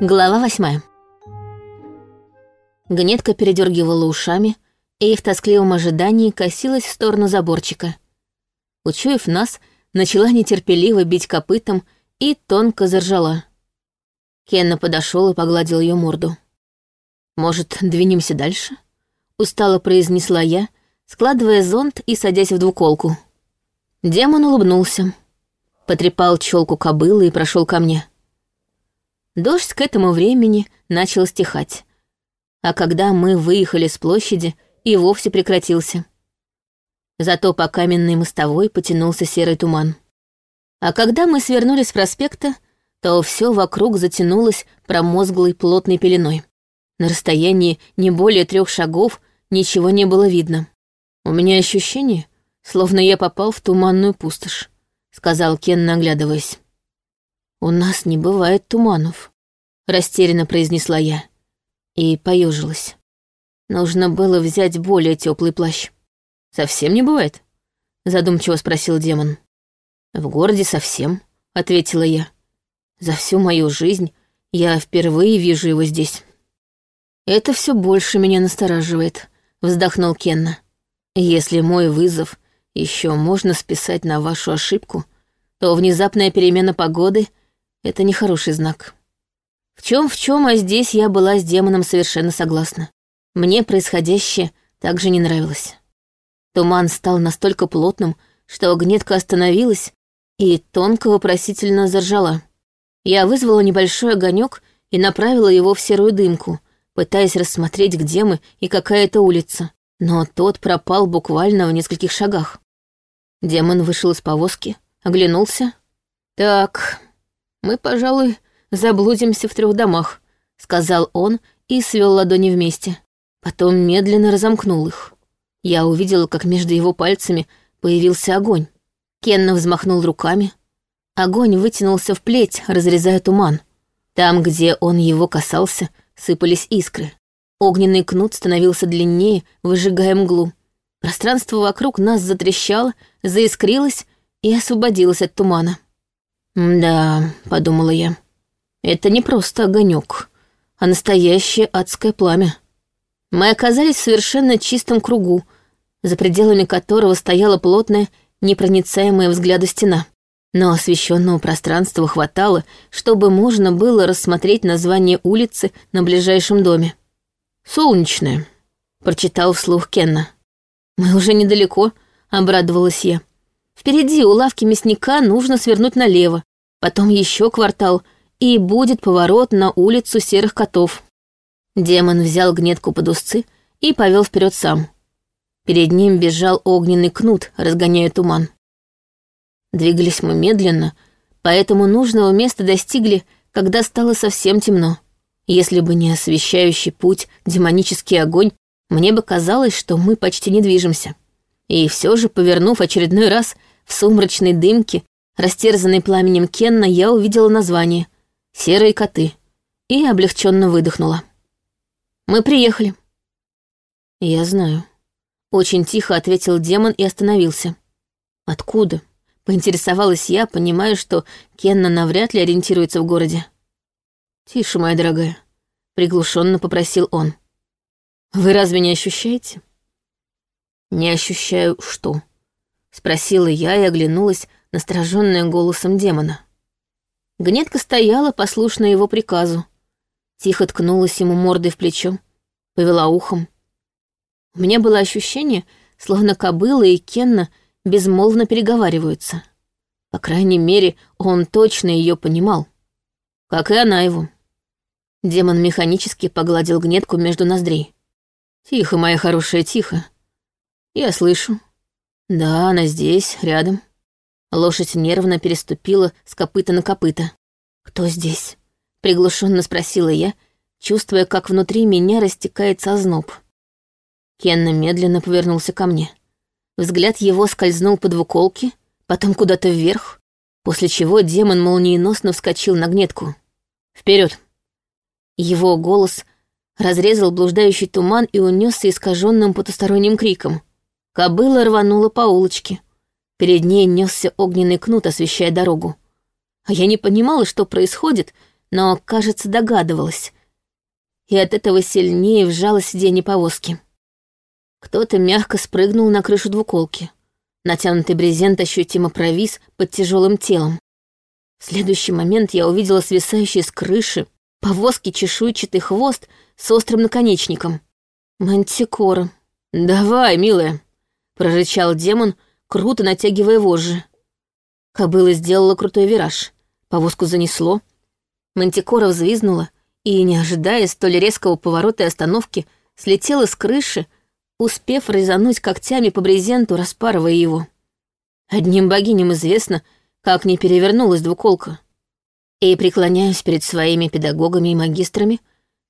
Глава восьмая. Гнетка передергивала ушами и в тоскливом ожидании косилась в сторону заборчика. Учуяв нас, начала нетерпеливо бить копытом и тонко заржала. Кенна подошел и погладил ее морду. «Может, двинемся дальше?» — устало произнесла я, складывая зонт и садясь в двуколку. Демон улыбнулся, потрепал челку кобылы и прошел ко мне. Дождь к этому времени начал стихать, а когда мы выехали с площади, и вовсе прекратился. Зато по каменной мостовой потянулся серый туман. А когда мы свернули с проспекта, то все вокруг затянулось промозглой плотной пеленой. На расстоянии не более трех шагов ничего не было видно. У меня ощущение, словно я попал в туманную пустошь, сказал Кен, наглядываясь. У нас не бывает туманов, растерянно произнесла я и поежилась. Нужно было взять более теплый плащ. Совсем не бывает? задумчиво спросил демон. В городе совсем, ответила я. За всю мою жизнь я впервые вижу его здесь. Это все больше меня настораживает, вздохнул Кенна. Если мой вызов еще можно списать на вашу ошибку, то внезапная перемена погоды — это нехороший знак. В чем в чем, а здесь я была с демоном совершенно согласна. Мне происходящее также не нравилось. Туман стал настолько плотным, что гнетка остановилась и тонко вопросительно заржала. Я вызвала небольшой огонек и направила его в серую дымку, пытаясь рассмотреть, где мы и какая это улица. Но тот пропал буквально в нескольких шагах. Демон вышел из повозки, оглянулся. «Так, мы, пожалуй, заблудимся в трех домах», — сказал он и свел ладони вместе. Потом медленно разомкнул их. Я увидела, как между его пальцами появился огонь. Кенна взмахнул руками, Огонь вытянулся в плеть, разрезая туман. Там, где он его касался, сыпались искры. Огненный кнут становился длиннее, выжигая мглу. Пространство вокруг нас затрещало, заискрилось и освободилось от тумана. «Да», — подумала я, — «это не просто огонек, а настоящее адское пламя». Мы оказались в совершенно чистом кругу, за пределами которого стояла плотная, непроницаемая взгляду стена но освещенного пространства хватало, чтобы можно было рассмотреть название улицы на ближайшем доме. «Солнечная», — прочитал вслух Кенна. «Мы уже недалеко», — обрадовалась я. «Впереди у лавки мясника нужно свернуть налево, потом еще квартал, и будет поворот на улицу серых котов». Демон взял гнетку под узцы и повел вперед сам. Перед ним бежал огненный кнут, разгоняя туман. Двигались мы медленно, поэтому нужного места достигли, когда стало совсем темно. Если бы не освещающий путь демонический огонь, мне бы казалось, что мы почти не движемся. И все же, повернув очередной раз в сумрачной дымке, растерзанной пламенем Кенна, я увидела название «Серые коты» и облегченно выдохнула. «Мы приехали». «Я знаю», — очень тихо ответил демон и остановился. «Откуда?» Поинтересовалась я, понимая, что Кенна навряд ли ориентируется в городе. «Тише, моя дорогая», — приглушенно попросил он. «Вы разве не ощущаете?» «Не ощущаю что?» — спросила я и оглянулась, настороженная голосом демона. Гнетка стояла, послушно его приказу. Тихо ткнулась ему мордой в плечо, повела ухом. У меня было ощущение, словно кобыла и Кенна безмолвно переговариваются. По крайней мере, он точно ее понимал. Как и она его. Демон механически погладил гнетку между ноздрей. «Тихо, моя хорошая, тихо. Я слышу. Да, она здесь, рядом». Лошадь нервно переступила с копыта на копыта. «Кто здесь?» — приглушенно спросила я, чувствуя, как внутри меня растекается озноб. Кенна медленно повернулся ко мне. Взгляд его скользнул по двуколке, потом куда-то вверх, после чего демон молниеносно вскочил на гнетку. Вперед! Его голос разрезал блуждающий туман и унесся искаженным потусторонним криком. Кобыла рванула по улочке. Перед ней несся огненный кнут, освещая дорогу. А я не понимала, что происходит, но, кажется, догадывалась. И от этого сильнее вжалась в сиденье повозки. Кто-то мягко спрыгнул на крышу двуколки. Натянутый брезент ощутимо провис под тяжелым телом. В следующий момент я увидела свисающий с крыши повозки чешуйчатый хвост с острым наконечником. Мантикора. «Давай, милая», — прорычал демон, круто натягивая вожжи. Кобыла сделала крутой вираж. Повозку занесло. Мантикора взвизнула и, не ожидая столь резкого поворота и остановки, слетела с крыши, успев резануть когтями по брезенту, распарывая его. Одним богиням известно, как не перевернулась двуколка. И преклоняюсь перед своими педагогами и магистрами,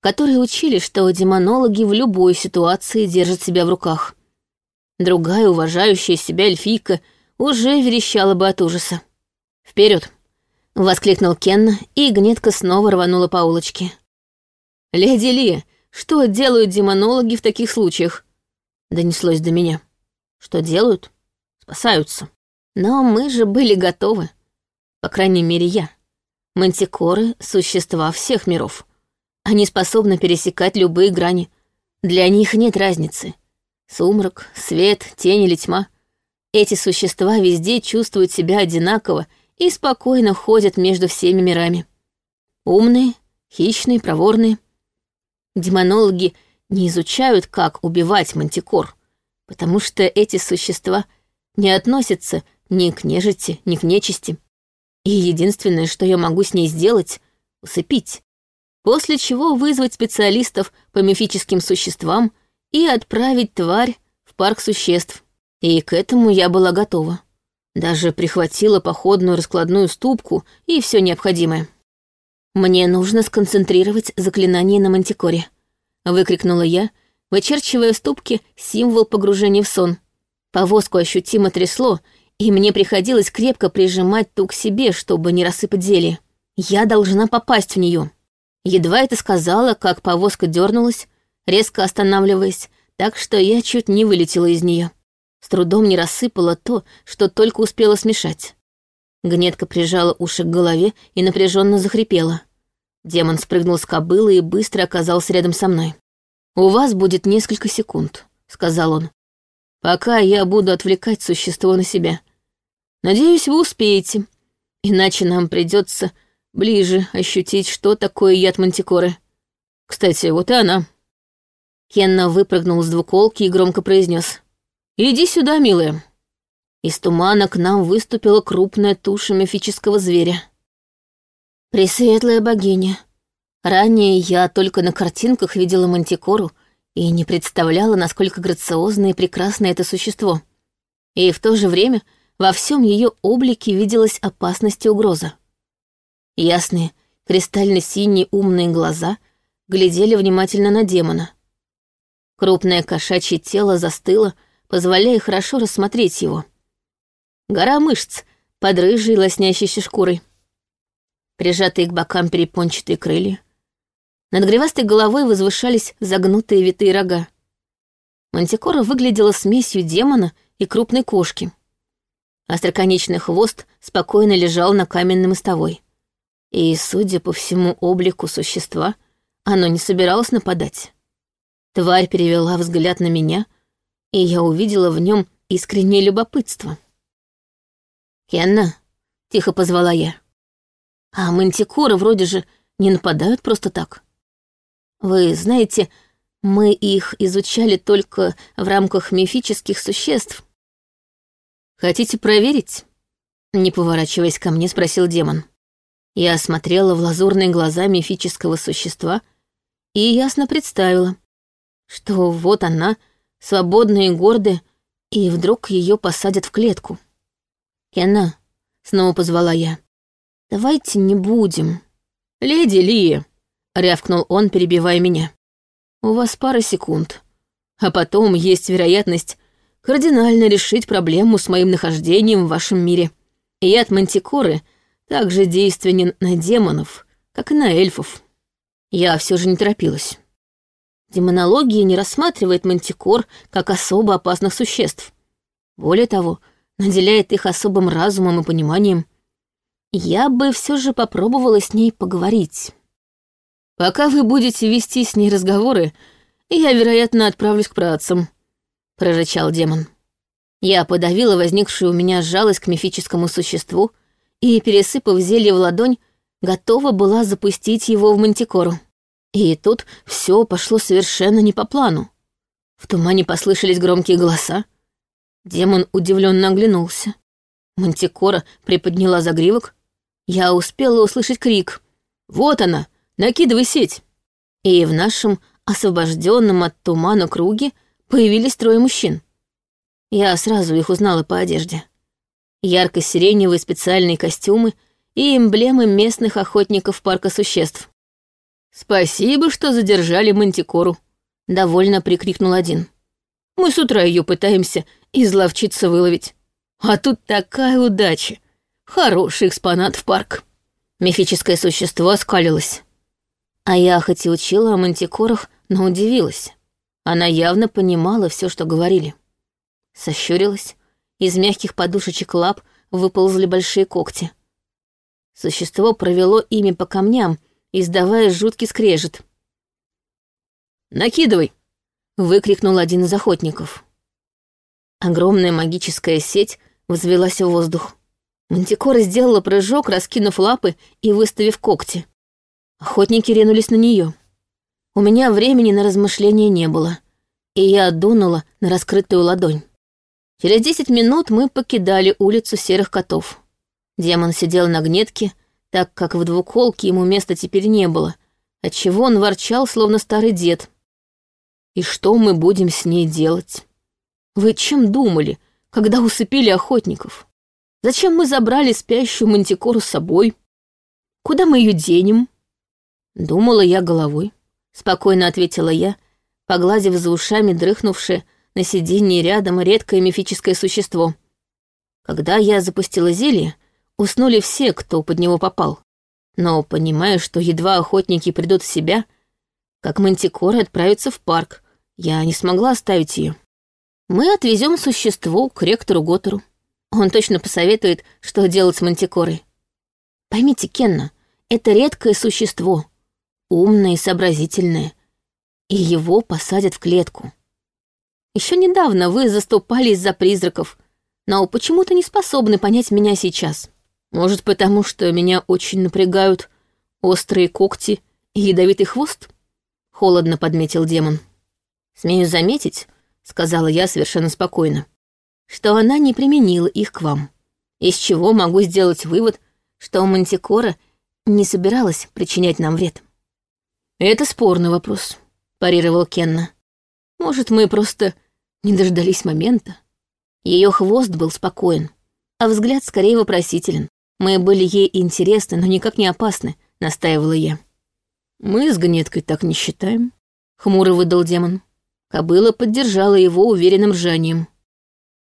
которые учили, что демонологи в любой ситуации держат себя в руках. Другая уважающая себя эльфийка уже верещала бы от ужаса. Вперед! воскликнул Кен, и гнетка снова рванула по улочке. «Леди Ли, что делают демонологи в таких случаях?» Донеслось до меня. Что делают? Спасаются. Но мы же были готовы. По крайней мере, я. Мантикоры — существа всех миров. Они способны пересекать любые грани. Для них нет разницы. Сумрак, свет, тень или тьма. Эти существа везде чувствуют себя одинаково и спокойно ходят между всеми мирами. Умные, хищные, проворные. Демонологи — не изучают, как убивать мантикор, потому что эти существа не относятся ни к нежити, ни к нечисти. И единственное, что я могу с ней сделать — усыпить. После чего вызвать специалистов по мифическим существам и отправить тварь в парк существ. И к этому я была готова. Даже прихватила походную раскладную ступку и все необходимое. Мне нужно сконцентрировать заклинание на мантикоре выкрикнула я, вычерчивая в ступке символ погружения в сон. Повозку ощутимо трясло, и мне приходилось крепко прижимать ту к себе, чтобы не рассыпать зелье. Я должна попасть в нее. Едва это сказала, как повозка дернулась, резко останавливаясь, так что я чуть не вылетела из нее. С трудом не рассыпала то, что только успела смешать. Гнетка прижала уши к голове и напряженно захрипела. Демон спрыгнул с кобылы и быстро оказался рядом со мной. «У вас будет несколько секунд», — сказал он. «Пока я буду отвлекать существо на себя. Надеюсь, вы успеете, иначе нам придется ближе ощутить, что такое яд мантикоры. Кстати, вот и она». Кенна выпрыгнул с двуколки и громко произнес: «Иди сюда, милая». Из тумана к нам выступила крупная туша мифического зверя. Пресветлая богиня. Ранее я только на картинках видела мантикору и не представляла, насколько грациозно и прекрасно это существо. И в то же время во всем ее облике виделась опасность и угроза. Ясные, кристально-синие умные глаза глядели внимательно на демона. Крупное кошачье тело застыло, позволяя хорошо рассмотреть его. Гора мышц под рыжей лоснящейся шкурой прижатые к бокам перепончатые крылья. Над гривастой головой возвышались загнутые витые рога. Мантикора выглядела смесью демона и крупной кошки. Остроконечный хвост спокойно лежал на каменной мостовой. И, судя по всему облику существа, оно не собиралось нападать. Тварь перевела взгляд на меня, и я увидела в нем искреннее любопытство. «Кенна», — тихо позвала я. А мантикоры вроде же не нападают просто так. Вы знаете, мы их изучали только в рамках мифических существ. Хотите проверить? Не поворачиваясь ко мне, спросил демон. Я осмотрела в лазурные глаза мифического существа и ясно представила, что вот она, свободная и гордая, и вдруг ее посадят в клетку. «Кена», — снова позвала я, «Давайте не будем». «Леди Ли», — рявкнул он, перебивая меня. «У вас пара секунд. А потом есть вероятность кардинально решить проблему с моим нахождением в вашем мире. От мантикоры также действенен на демонов, как и на эльфов». Я все же не торопилась. Демонология не рассматривает мантикор как особо опасных существ. Более того, наделяет их особым разумом и пониманием — Я бы все же попробовала с ней поговорить. Пока вы будете вести с ней разговоры, я, вероятно, отправлюсь к працам, прорычал демон. Я подавила возникшую у меня жалость к мифическому существу и, пересыпав зелье в ладонь, готова была запустить его в мантикору. И тут все пошло совершенно не по плану. В тумане послышались громкие голоса. Демон удивленно оглянулся. Мантикора приподняла загривок. Я успела услышать крик. «Вот она! Накидывай сеть!» И в нашем освобожденном от тумана круге появились трое мужчин. Я сразу их узнала по одежде. Ярко-сиреневые специальные костюмы и эмблемы местных охотников парка существ. «Спасибо, что задержали Мантикору», — довольно прикрикнул один. «Мы с утра ее пытаемся изловчиться выловить. А тут такая удача. Хороший экспонат в парк». Мифическое существо оскалилось. А я хоть и учила о мантикорах, но удивилась. Она явно понимала все, что говорили. Сощурилась. Из мягких подушечек лап выползли большие когти. Существо провело ими по камням, издавая жуткий скрежет. «Накидывай!» — выкрикнул один из охотников. Огромная магическая сеть взвелась в воздух. Мантикора сделала прыжок, раскинув лапы и выставив когти. Охотники ринулись на нее. У меня времени на размышления не было, и я дунула на раскрытую ладонь. Через десять минут мы покидали улицу серых котов. Демон сидел на гнетке, так как в двуколке ему места теперь не было, отчего он ворчал, словно старый дед. «И что мы будем с ней делать? Вы чем думали, когда усыпили охотников? Зачем мы забрали спящую мантикору с собой? Куда мы ее денем?» Думала я головой, спокойно ответила я, погладив за ушами дрыхнувшее на сиденье рядом редкое мифическое существо. Когда я запустила зелье, Уснули все, кто под него попал. Но, понимая, что едва охотники придут в себя, как мантикоры отправятся в парк, я не смогла оставить ее. Мы отвезем существо к ректору Готору. Он точно посоветует, что делать с мантикорой. Поймите, Кенна, это редкое существо, умное и сообразительное, и его посадят в клетку. Еще недавно вы заступались за призраков, но почему-то не способны понять меня сейчас. Может, потому что меня очень напрягают острые когти и ядовитый хвост? Холодно подметил демон. Смею заметить, сказала я совершенно спокойно, что она не применила их к вам. Из чего могу сделать вывод, что Мантикора не собиралась причинять нам вред. Это спорный вопрос, парировал Кенна. Может, мы просто не дождались момента? Ее хвост был спокоен, а взгляд скорее вопросителен. Мы были ей интересны, но никак не опасны, настаивала я. Мы с Гнеткой так не считаем, хмуро выдал демон. Кобыла поддержала его уверенным ржанием.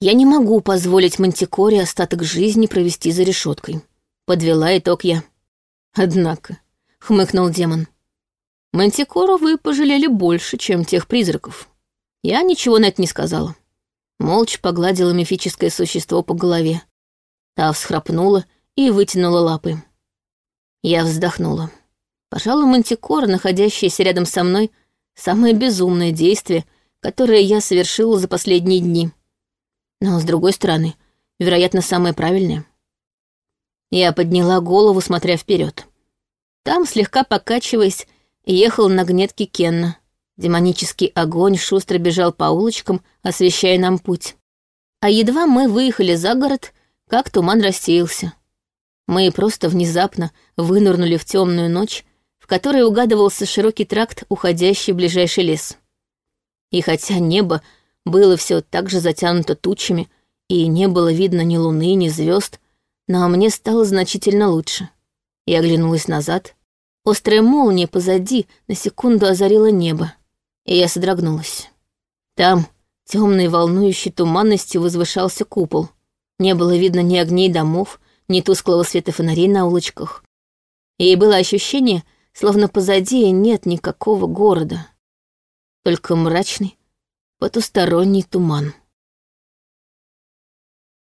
Я не могу позволить Мантикоре остаток жизни провести за решеткой. Подвела итог я. Однако, хмыкнул демон. Мантикору вы пожалели больше, чем тех призраков. Я ничего на это не сказала. Молча погладила мифическое существо по голове. Та всхрапнула и вытянула лапы. Я вздохнула. Пожалуй, мантикора, находящаяся рядом со мной, самое безумное действие, которое я совершила за последние дни. Но, с другой стороны, вероятно, самое правильное. Я подняла голову, смотря вперед. Там, слегка покачиваясь, ехал на гнетке Кенна. Демонический огонь шустро бежал по улочкам, освещая нам путь. А едва мы выехали за город, как туман рассеялся. Мы просто внезапно вынырнули в темную ночь, в которой угадывался широкий тракт, уходящий в ближайший лес. И хотя небо было все так же затянуто тучами, и не было видно ни луны, ни звезд, но мне стало значительно лучше. Я оглянулась назад. Острая молния позади на секунду озарила небо, и я содрогнулась. Там, темной волнующей туманностью, возвышался купол. Не было видно ни огней домов, ни тусклого света фонарей на улочках. И было ощущение, словно позади нет никакого города. Только мрачный, потусторонний туман.